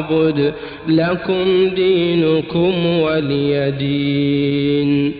أعبد لكم دينكم ولي دين.